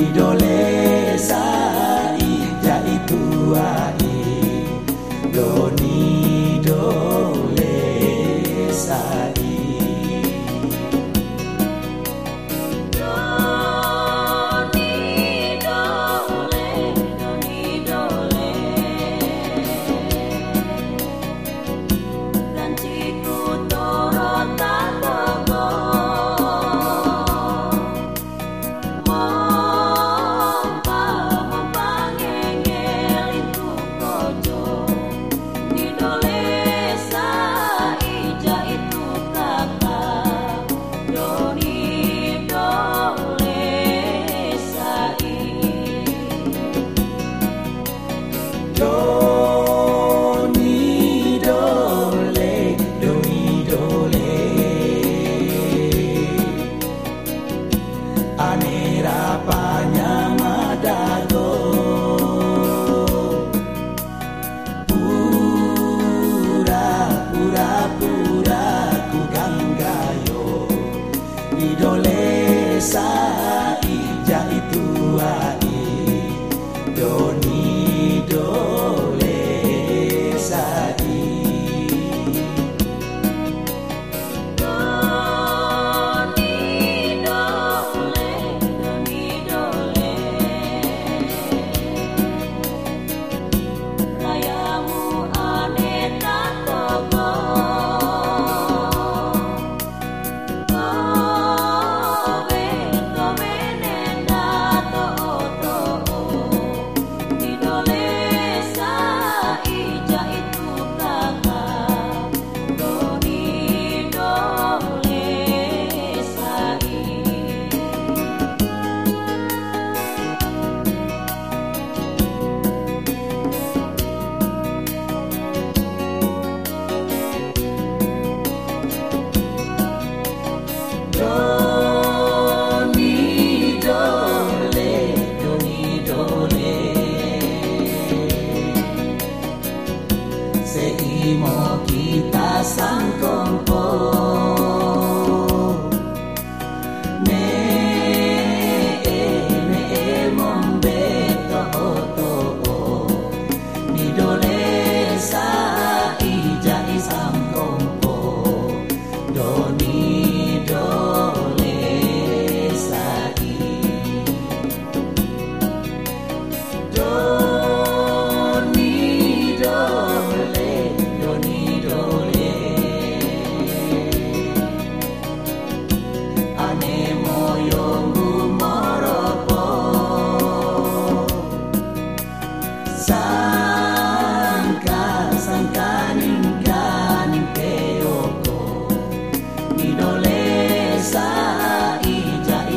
Idole Señor.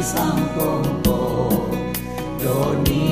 sang kompo doni